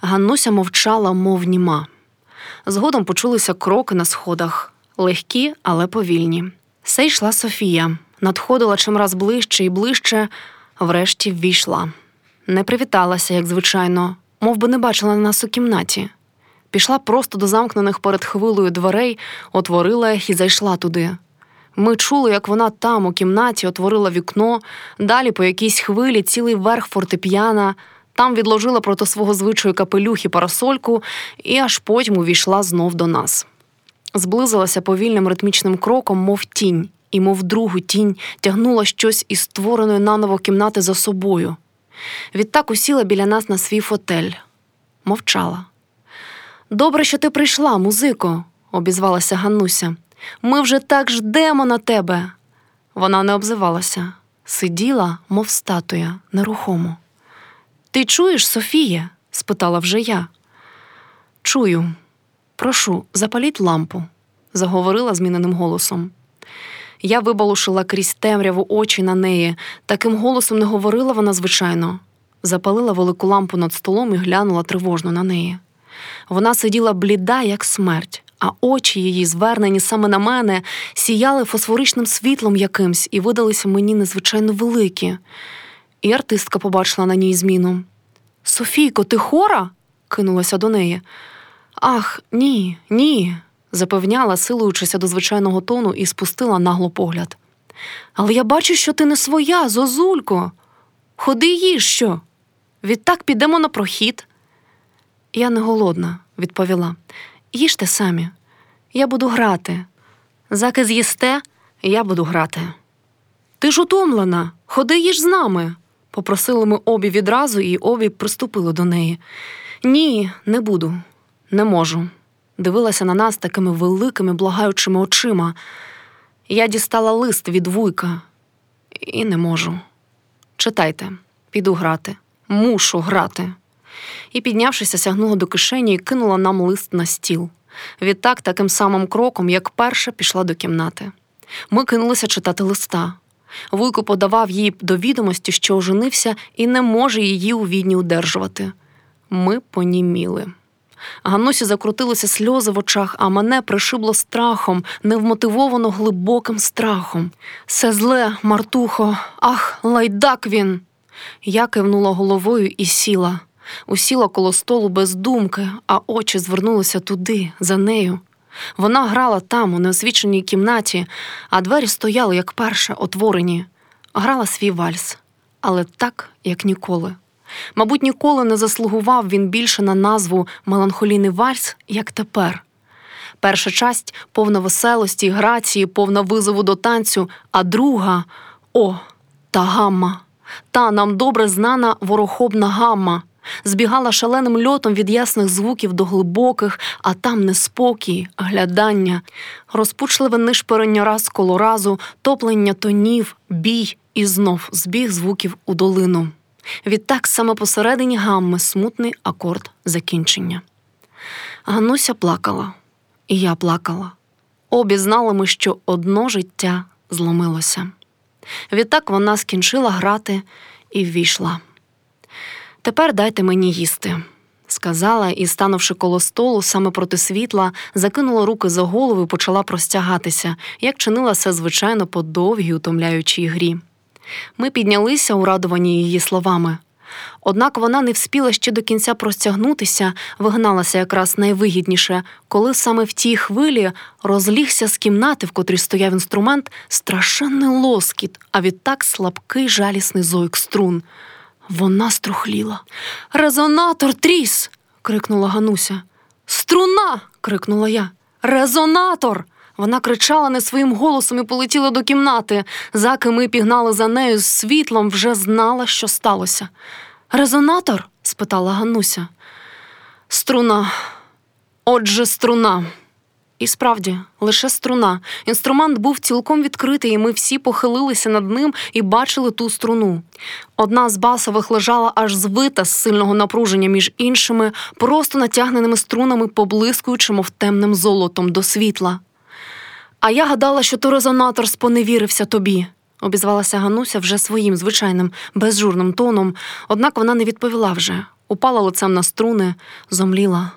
Ганнуся мовчала, мов німа. Згодом почулися кроки на сходах, легкі, але повільні. Все йшла Софія, надходила чимраз ближче і ближче, врешті ввійшла. Не привіталася, як звичайно, мов би не бачила нас у кімнаті. Пішла просто до замкнених перед хвилою дверей, отворила їх і зайшла туди. Ми чули, як вона там, у кімнаті, отворила вікно, далі по якійсь хвилі цілий верх фортепіана, там відложила проти свого звичаю капелюх і парасольку, і аж потім увійшла знов до нас. Зблизилася повільним ритмічним кроком, мов тінь, і, мов другу тінь, тягнула щось із створеної наново кімнати за собою. Відтак усіла біля нас на свій фотель, мовчала. Добре, що ти прийшла, музико, обізвалася Ганнуся. Ми вже так ждемо на тебе. Вона не обзивалася, сиділа, мов статуя, нерухомо. Ти чуєш, Софія? спитала вже я. Чую. Прошу, запаліть лампу, заговорила зміненим голосом. Я вибалушила крізь темряву очі на неї. Таким голосом не говорила вона, звичайно. Запалила велику лампу над столом і глянула тривожно на неї. Вона сиділа бліда, як смерть, а очі її, звернені саме на мене, сіяли фосфоричним світлом якимсь і видалися мені незвичайно великі. І артистка побачила на ній зміну. Софійко, ти хора? кинулася до неї. Ах, ні, ні, запевняла, силуючися до звичайного тону, і спустила нагло погляд. Але я бачу, що ти не своя, зозулько. Ходи їж що. Відтак підемо на прохід. Я не голодна, відповіла. Їжте самі, я буду грати. Заки з'їсте, я буду грати. Ти ж утомлена, ходи їж з нами, попросили ми обі відразу, і обі приступили до неї. Ні, не буду, не можу. Дивилася на нас такими великими, благаючими очима. Я дістала лист від вуйка і не можу. Читайте, піду грати, мушу грати. І, піднявшися, сягнула до кишені і кинула нам лист на стіл. Відтак, таким самим кроком, як перша, пішла до кімнати. Ми кинулися читати листа. Вуйко подавав їй до відомості, що оженився і не може її у відні удержувати. Ми поніміли. Ганнусі закрутилися сльози в очах, а мене пришибло страхом, невмотивовано глибоким страхом. Все зле, Мартухо, ах, лайдак він. Я кивнула головою і сіла. Усіла коло столу без думки, а очі звернулися туди, за нею. Вона грала там, у неосвіченій кімнаті, а двері стояли, як перше, отворені. Грала свій вальс, але так, як ніколи. Мабуть, ніколи не заслугував він більше на назву Меланхолійний вальс, як тепер. Перша часть повна веселості, грації, повна визову до танцю, а друга о, та гамма, та нам добре знана ворохобна гамма. Збігала шаленим льотом від ясних звуків до глибоких, а там неспокій, глядання, розпучливе нишпорення раз коло разу, топлення тонів, бій і знов збіг звуків у долину. Відтак саме посередині гамми смутний акорд закінчення. Гануся плакала, і я плакала. Обі знали ми, що одно життя зломилося. Відтак вона скінчила грати і ввійшла. Тепер дайте мені їсти, сказала і, станувши коло столу, саме проти світла, закинула руки за голову і почала простягатися, як чинила все звичайно по довгій утомляючій грі. Ми піднялися, урадовані її словами. Однак вона не вспіла ще до кінця простягнутися, вигналася якраз найвигідніше, коли саме в тій хвилі розлігся з кімнати, в котрій стояв інструмент, страшенний лоскіт, а відтак слабкий жалісний зойк струн. Вона струхліла. Резонатор тріс. крикнула Гануся. Струна. крикнула я. Резонатор. Вона кричала не своїм голосом і полетіла до кімнати. Заки ми пігнали за нею з світлом, вже знала, що сталося. Резонатор? спитала Гануся. Струна. Отже, струна. І справді, лише струна. Інструмент був цілком відкритий, і ми всі похилилися над ним і бачили ту струну. Одна з басових лежала аж звита з сильного напруження між іншими, просто натягненими струнами, поблискуючи, мов темним золотом до світла. А я гадала, що то резонатор споневірився тобі, обізвалася Гануся вже своїм звичайним, безжурним тоном, однак вона не відповіла вже. упала лицем на струни, зомліла,